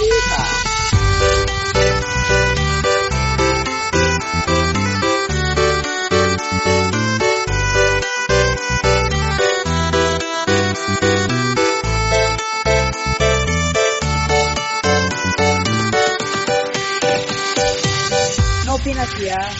vida. Não financiar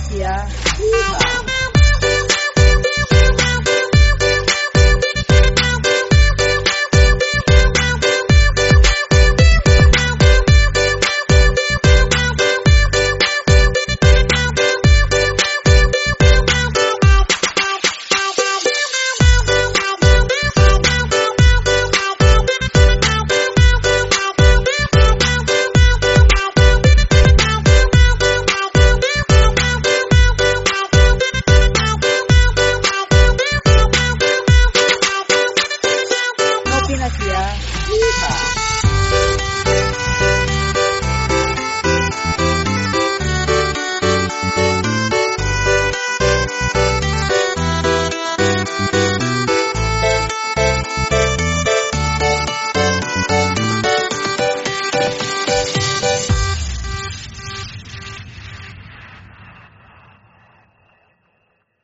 姐。